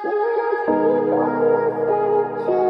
It's the one, the best.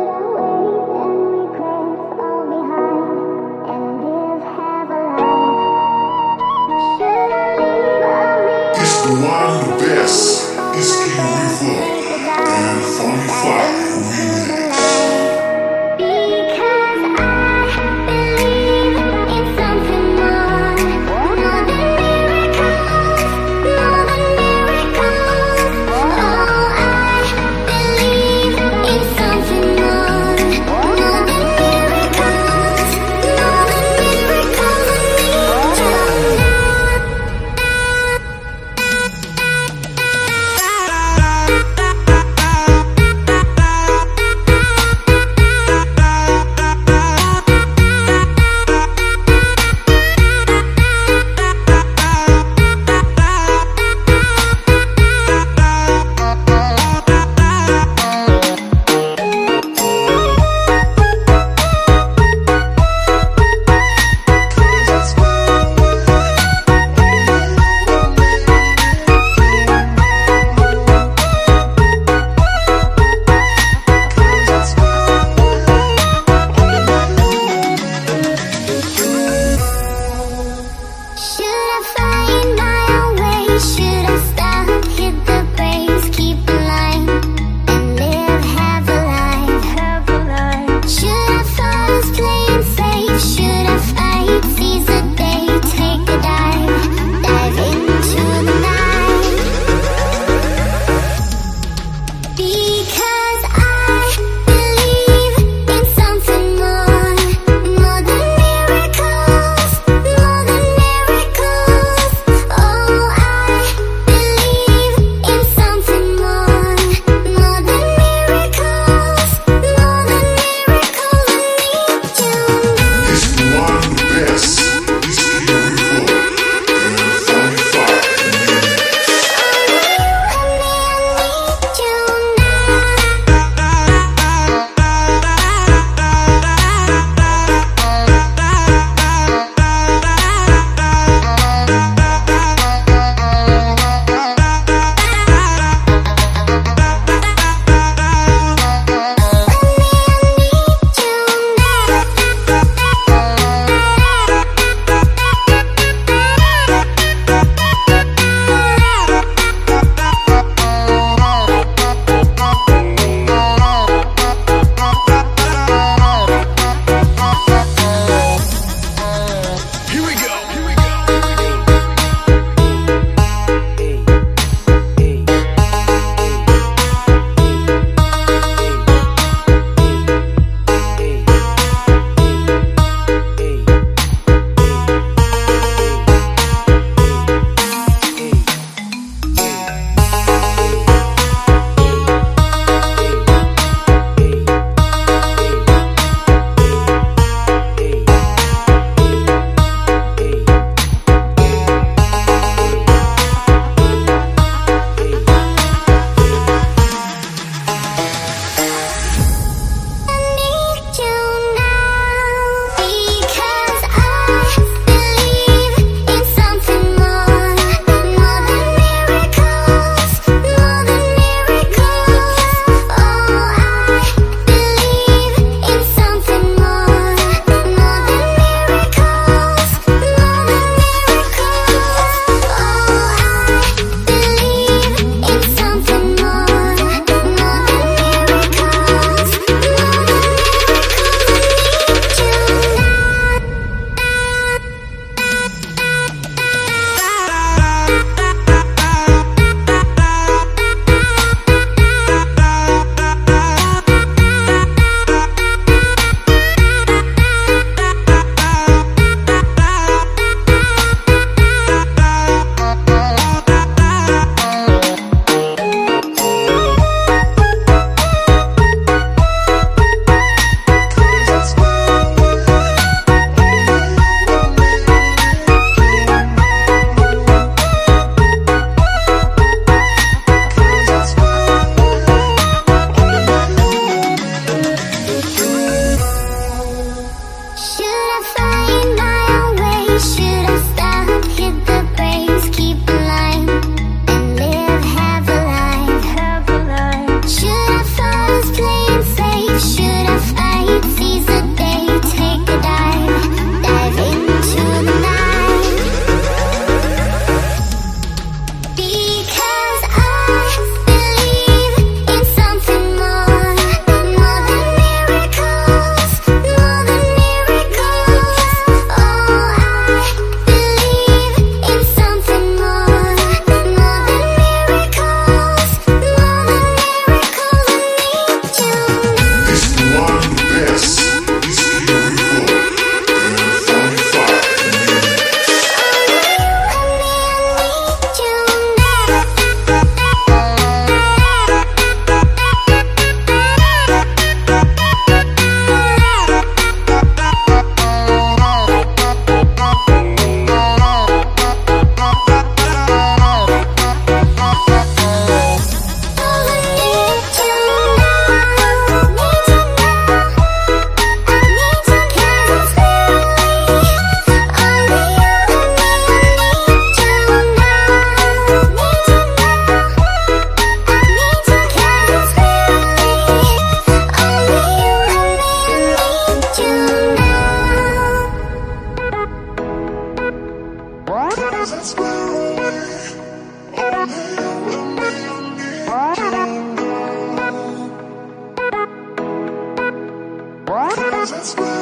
Let's go.